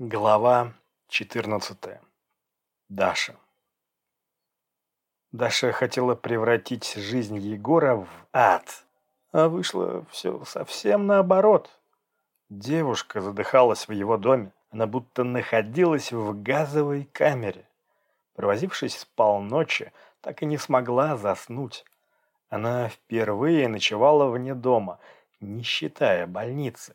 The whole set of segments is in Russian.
Глава 14. Даша. Даша хотела превратить жизнь Егора в ад, а вышло все совсем наоборот. Девушка задыхалась в его доме, она будто находилась в газовой камере. Провозившись с полночи, так и не смогла заснуть. Она впервые ночевала вне дома, не считая больницы.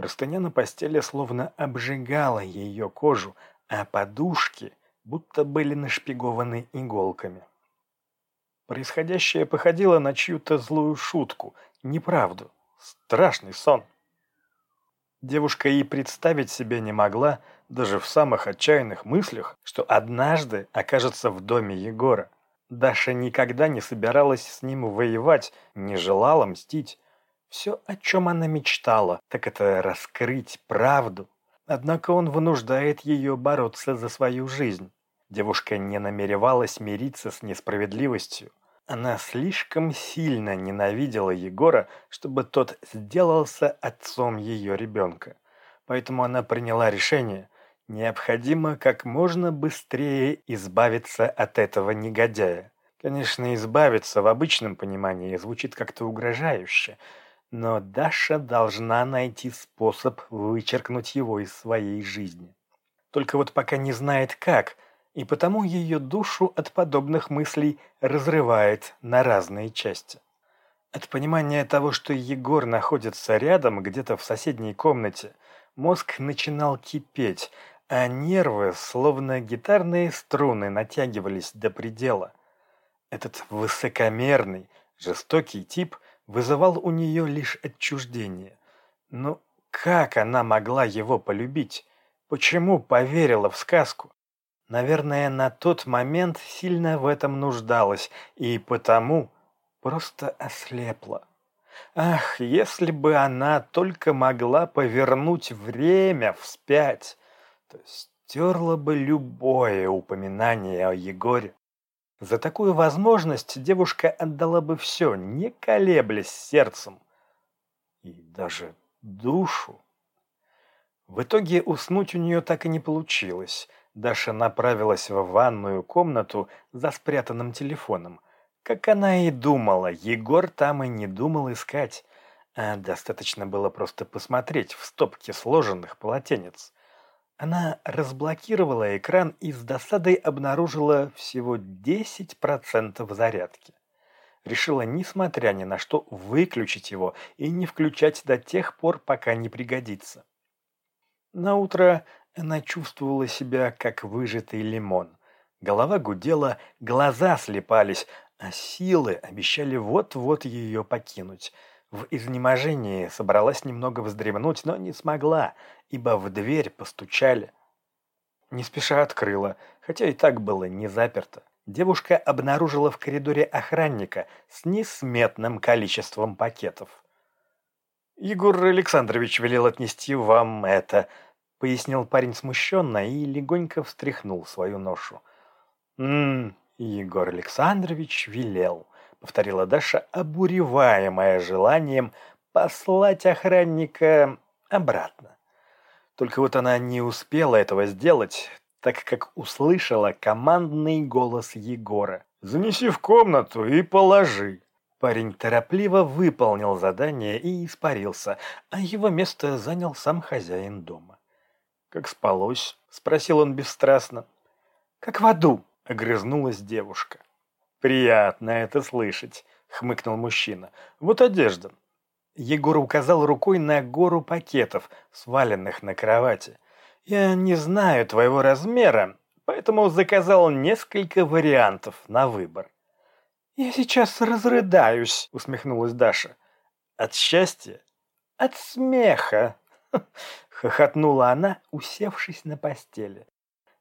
Простыня на постели словно обжигала ее кожу, а подушки будто были нашпигованы иголками. Происходящее походило на чью-то злую шутку, неправду, страшный сон. Девушка и представить себе не могла, даже в самых отчаянных мыслях, что однажды окажется в доме Егора. Даша никогда не собиралась с ним воевать, не желала мстить. Все, о чем она мечтала, так это раскрыть правду. Однако он вынуждает ее бороться за свою жизнь. Девушка не намеревалась мириться с несправедливостью. Она слишком сильно ненавидела Егора, чтобы тот сделался отцом ее ребенка. Поэтому она приняла решение. Необходимо как можно быстрее избавиться от этого негодяя. Конечно, избавиться в обычном понимании звучит как-то угрожающе – но Даша должна найти способ вычеркнуть его из своей жизни. Только вот пока не знает как, и потому ее душу от подобных мыслей разрывает на разные части. От понимания того, что Егор находится рядом, где-то в соседней комнате, мозг начинал кипеть, а нервы, словно гитарные струны, натягивались до предела. Этот высокомерный, жестокий тип – вызывал у нее лишь отчуждение. Но как она могла его полюбить? Почему поверила в сказку? Наверное, на тот момент сильно в этом нуждалась и потому просто ослепла. Ах, если бы она только могла повернуть время вспять, то стерла бы любое упоминание о Егоре. За такую возможность девушка отдала бы все, не колеблясь сердцем. И даже душу. В итоге уснуть у нее так и не получилось. Даша направилась в ванную комнату за спрятанным телефоном. Как она и думала, Егор там и не думал искать. А достаточно было просто посмотреть в стопке сложенных полотенец. Она разблокировала экран и с досадой обнаружила всего 10% зарядки. Решила, несмотря ни на что, выключить его и не включать до тех пор, пока не пригодится. На утро она чувствовала себя как выжатый лимон. Голова гудела, глаза слепались, а силы обещали вот-вот ее покинуть – в изнеможении собралась немного вздремнуть, но не смогла, ибо в дверь постучали. Не спеша открыла, хотя и так было не заперто. Девушка обнаружила в коридоре охранника с несметным количеством пакетов. «Егор Александрович велел отнести вам это», — пояснил парень смущенно и легонько встряхнул свою ношу. «М-м, Егор Александрович велел» повторила Даша, обуреваемая желанием послать охранника обратно. Только вот она не успела этого сделать, так как услышала командный голос Егора. «Занеси в комнату и положи». Парень торопливо выполнил задание и испарился, а его место занял сам хозяин дома. «Как спалось?» — спросил он бесстрастно. «Как в аду», — огрызнулась девушка. «Приятно это слышать», — хмыкнул мужчина. «Вот одежда». Егор указал рукой на гору пакетов, сваленных на кровати. «Я не знаю твоего размера, поэтому заказал несколько вариантов на выбор». «Я сейчас разрыдаюсь», — усмехнулась Даша. «От счастья? От смеха!» — хохотнула она, усевшись на постели.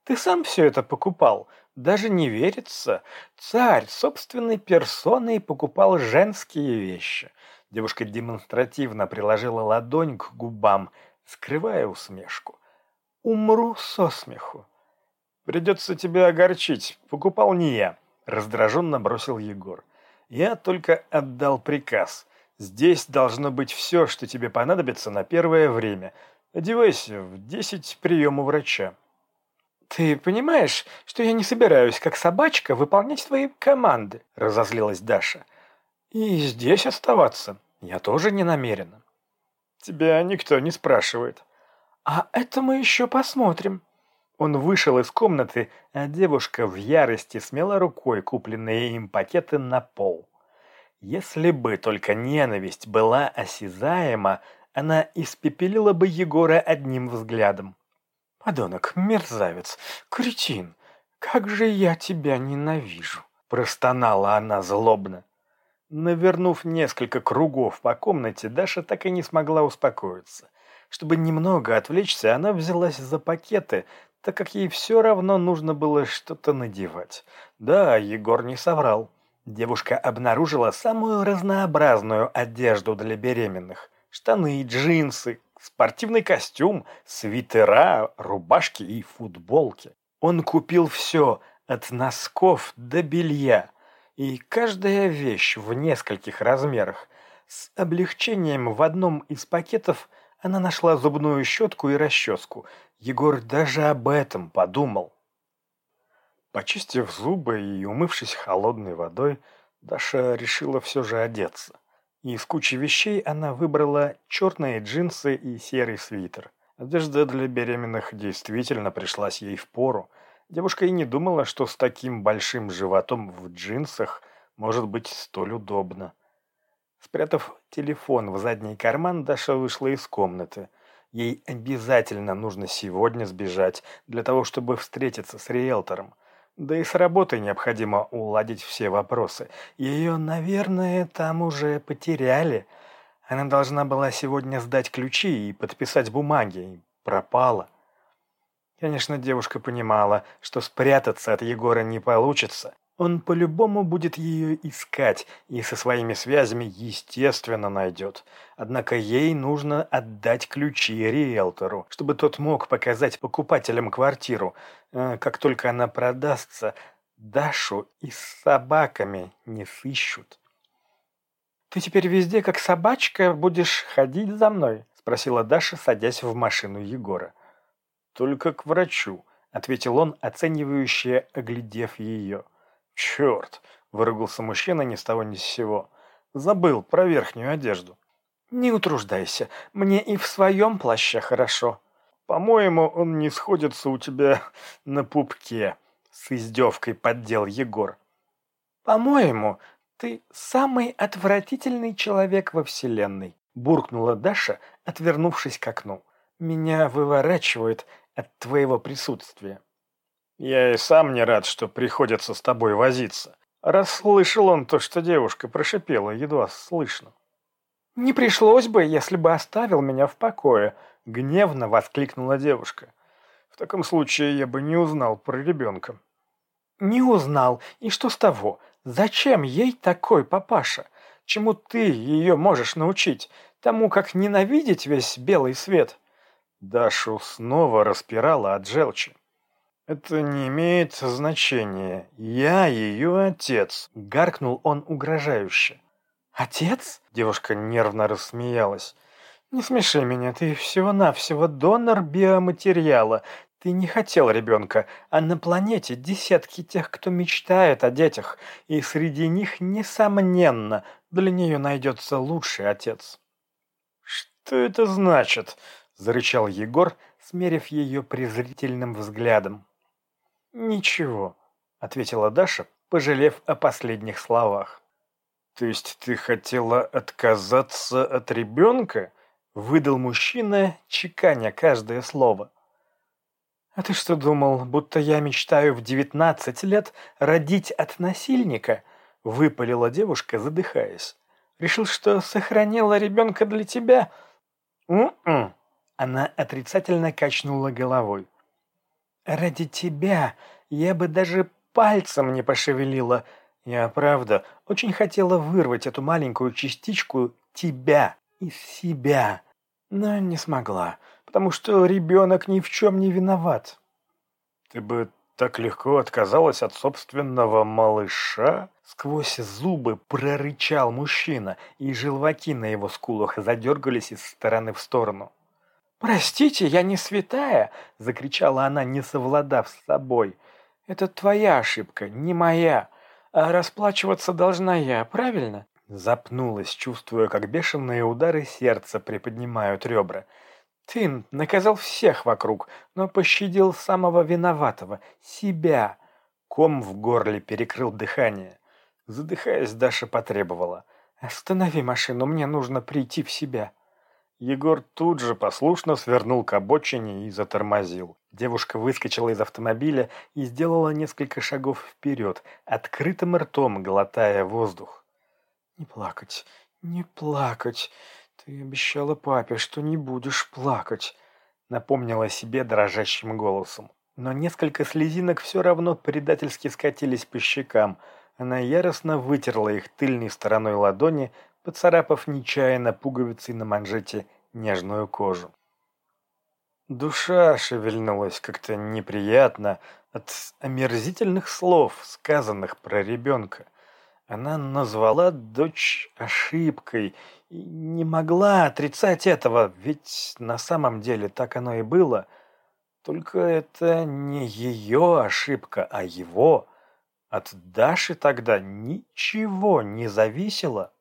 «Ты сам все это покупал? Даже не верится. Царь собственной персоной покупал женские вещи. Девушка демонстративно приложила ладонь к губам, скрывая усмешку. «Умру со смеху». «Придется тебя огорчить. Покупал не я», — раздраженно бросил Егор. «Я только отдал приказ. Здесь должно быть все, что тебе понадобится на первое время. Одевайся, в десять прием у врача. «Ты понимаешь, что я не собираюсь, как собачка, выполнять твои команды?» – разозлилась Даша. «И здесь оставаться я тоже не намерена». «Тебя никто не спрашивает». «А это мы еще посмотрим». Он вышел из комнаты, а девушка в ярости смела рукой купленные им пакеты на пол. Если бы только ненависть была осязаема, она испепелила бы Егора одним взглядом. «Подонок, мерзавец, кретин, как же я тебя ненавижу!» Простонала она злобно. Навернув несколько кругов по комнате, Даша так и не смогла успокоиться. Чтобы немного отвлечься, она взялась за пакеты, так как ей все равно нужно было что-то надевать. Да, Егор не соврал. Девушка обнаружила самую разнообразную одежду для беременных. Штаны, джинсы, спортивный костюм, свитера, рубашки и футболки. Он купил все, от носков до белья, и каждая вещь в нескольких размерах. С облегчением в одном из пакетов она нашла зубную щетку и расческу. Егор даже об этом подумал. Почистив зубы и умывшись холодной водой, Даша решила все же одеться. Из кучи вещей она выбрала черные джинсы и серый свитер. Одежда для беременных действительно пришлась ей в пору. Девушка и не думала, что с таким большим животом в джинсах может быть столь удобно. Спрятав телефон в задний карман, Даша вышла из комнаты. Ей обязательно нужно сегодня сбежать для того, чтобы встретиться с риэлтором. Да и с работой необходимо уладить все вопросы. Ее, наверное, там уже потеряли. Она должна была сегодня сдать ключи и подписать бумаги. И пропала. Конечно, девушка понимала, что спрятаться от Егора не получится. Он по-любому будет ее искать и со своими связями, естественно, найдет. Однако ей нужно отдать ключи риэлтору, чтобы тот мог показать покупателям квартиру. Э, как только она продастся, Дашу и с собаками не сыщут. «Ты теперь везде, как собачка, будешь ходить за мной?» – спросила Даша, садясь в машину Егора. «Только к врачу», – ответил он, оценивающе оглядев ее. «Черт!» – выругался мужчина ни с того ни с сего. «Забыл про верхнюю одежду». «Не утруждайся, мне и в своем плаще хорошо». «По-моему, он не сходится у тебя на пупке», – с издевкой поддел Егор. «По-моему, ты самый отвратительный человек во Вселенной», – буркнула Даша, отвернувшись к окну. «Меня выворачивает от твоего присутствия». Я и сам не рад, что приходится с тобой возиться. Расслышал он то, что девушка прошипела, едва слышно. «Не пришлось бы, если бы оставил меня в покое», — гневно воскликнула девушка. «В таком случае я бы не узнал про ребенка». «Не узнал. И что с того? Зачем ей такой папаша? Чему ты ее можешь научить? Тому, как ненавидеть весь белый свет?» Дашу снова распирала от желчи. «Это не имеет значения. Я ее отец», — гаркнул он угрожающе. «Отец?» — девушка нервно рассмеялась. «Не смеши меня, ты всего-навсего донор биоматериала. Ты не хотел ребенка, а на планете десятки тех, кто мечтает о детях, и среди них, несомненно, для нее найдется лучший отец». «Что это значит?» — зарычал Егор, смерив ее презрительным взглядом. «Ничего», — ответила Даша, пожалев о последних словах. «То есть ты хотела отказаться от ребенка?» — выдал мужчина, чеканя каждое слово. «А ты что думал, будто я мечтаю в девятнадцать лет родить от насильника?» — выпалила девушка, задыхаясь. «Решил, что сохранила ребенка для тебя?» «М-м!» Она отрицательно качнула головой. Ради тебя я бы даже пальцем не пошевелила. Я, правда, очень хотела вырвать эту маленькую частичку тебя из себя, но не смогла, потому что ребенок ни в чем не виноват. Ты бы так легко отказалась от собственного малыша?» Сквозь зубы прорычал мужчина, и желваки на его скулах задергались из стороны в сторону. «Простите, я не святая!» — закричала она, не совладав с собой. «Это твоя ошибка, не моя. А расплачиваться должна я, правильно?» Запнулась, чувствуя, как бешеные удары сердца приподнимают ребра. «Ты наказал всех вокруг, но пощадил самого виноватого — себя!» Ком в горле перекрыл дыхание. Задыхаясь, Даша потребовала. «Останови машину, мне нужно прийти в себя». Егор тут же послушно свернул к обочине и затормозил. Девушка выскочила из автомобиля и сделала несколько шагов вперед, открытым ртом глотая воздух. «Не плакать, не плакать. Ты обещала папе, что не будешь плакать», — напомнила себе дрожащим голосом. Но несколько слезинок все равно предательски скатились по щекам. Она яростно вытерла их тыльной стороной ладони, поцарапав нечаянно пуговицей на манжете нежную кожу. Душа шевельнулась как-то неприятно от омерзительных слов, сказанных про ребенка. Она назвала дочь ошибкой и не могла отрицать этого, ведь на самом деле так оно и было. Только это не ее ошибка, а его. От Даши тогда ничего не зависело.